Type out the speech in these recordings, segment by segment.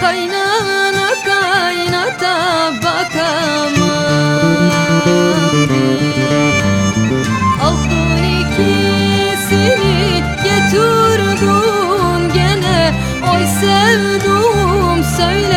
Kaynana kaynata bakamam. Aldın ikisini getirdin gene Oy sevdum söyle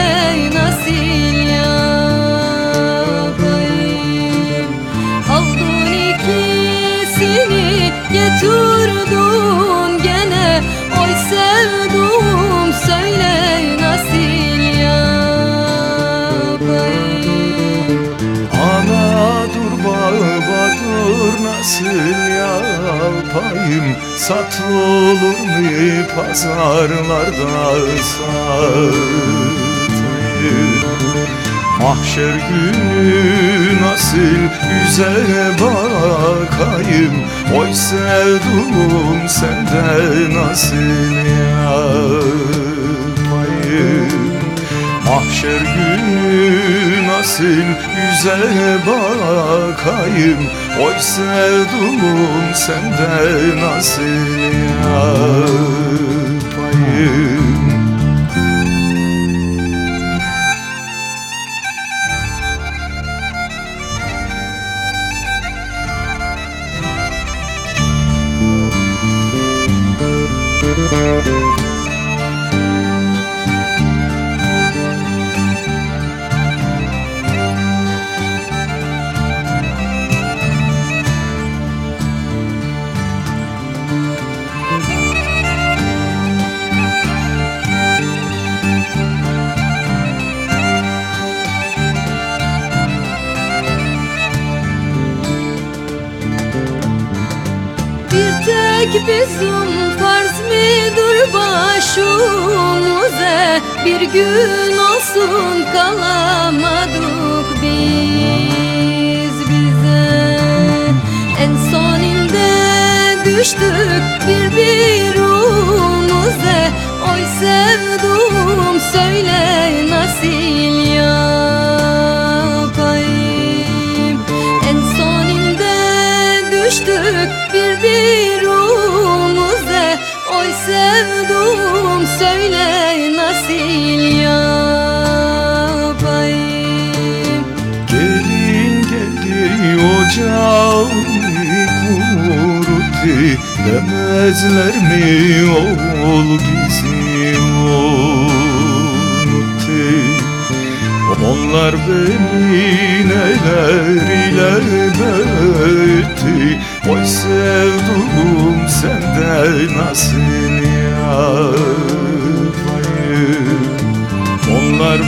dur nasıl yapayım Satılır mı pazarlarda satayım Mahşer günü nasıl yüze bakayım Oy sevdum sende nasıl yapayım Mahşer günü nasıl yüze bakayım? Oy sevdum sende nasıl yapayım? Bir bizim farz midir başımıza Bir gün olsun kalamadık biz bize. En sonunda düştük birbirimize Oy sevdum söyle nasıl yapayım. Gelin geldi ocağımı kuruttu Demezler mi oğul bizi unuttu Onlar beni neler ile büyüttü Oy sevdum sende nasıl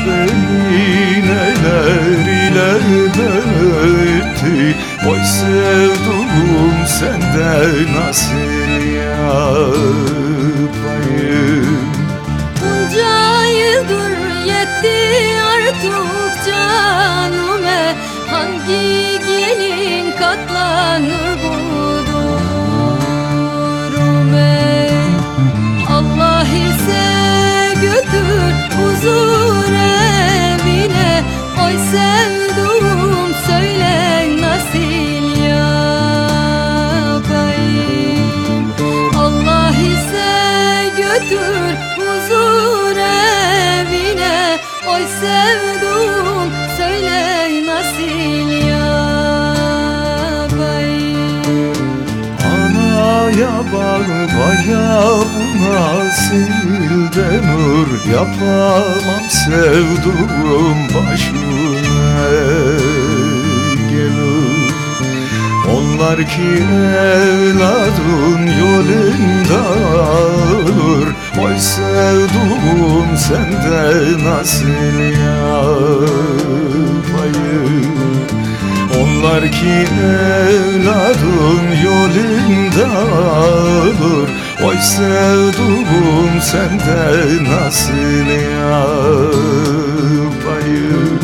beni neler ile büyüttü Oy sevdum sende nasıl yapayım? Bunca yıldır yetti artık canıme Hangi gelin katlanır götür huzur evine. Oy sevdum söyle nasıl yapayım? Anaya babaya bu nasıl denir Yapamam sevduğum başıma Onlar ki evladın yolunda olur. Oy sevduğum sende nasıl yapayım? Onlar ki evladın yolunda olur. Oy sevduğum sende nasıl yapayım